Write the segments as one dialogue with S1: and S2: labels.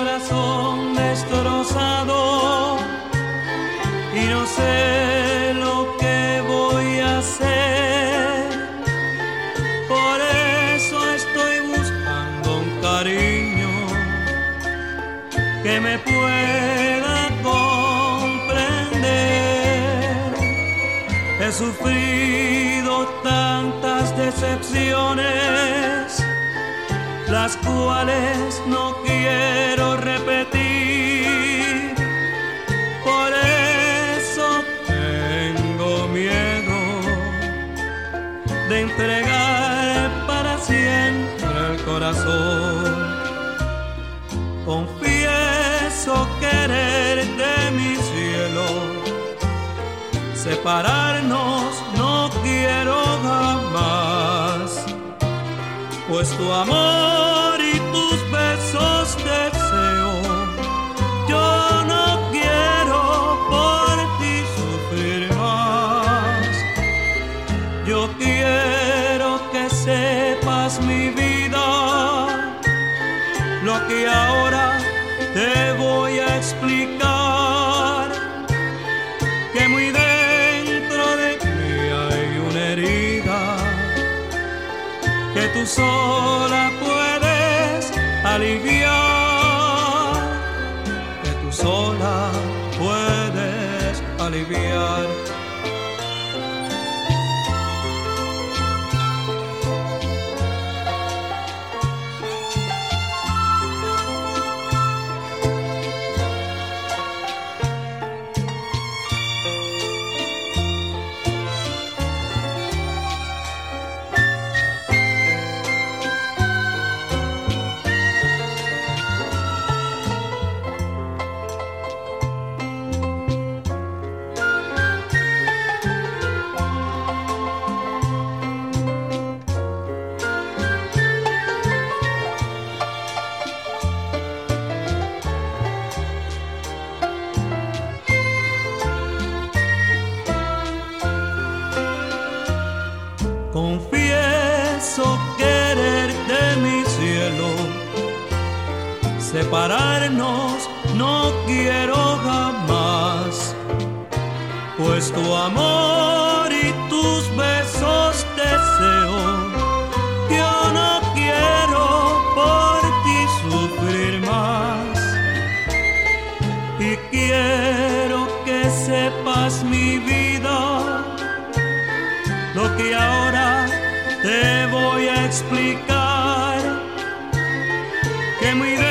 S1: corazón destrozado y no sé lo que voy a hacer. Por eso estoy buscando un cariño que me pueda comprender. He sufrido tantas decepciones, las cuales no quiero de entregar para siempre el corazón. Confieso querer de mi cielo, separarnos no quiero jamás, pues tu amor y tus besos deseo. Sepas mi vida, lo que ahora te voy a explicar, que muy dentro de mí hay una herida, que tú sola puedes aliviar, que tú sola puedes aliviar. Separarnos no quiero jamás, pues tu amor y tus besos deseo. Yo no quiero por ti sufrir más y quiero que sepas mi vida lo que ahora te voy a explicar, que muy dentro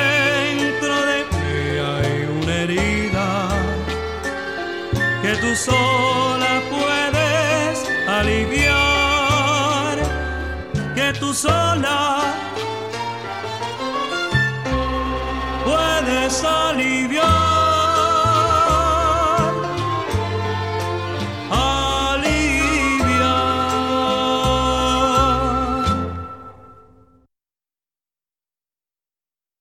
S1: tú sola puedes aliviar, que tú sola puedes aliviar.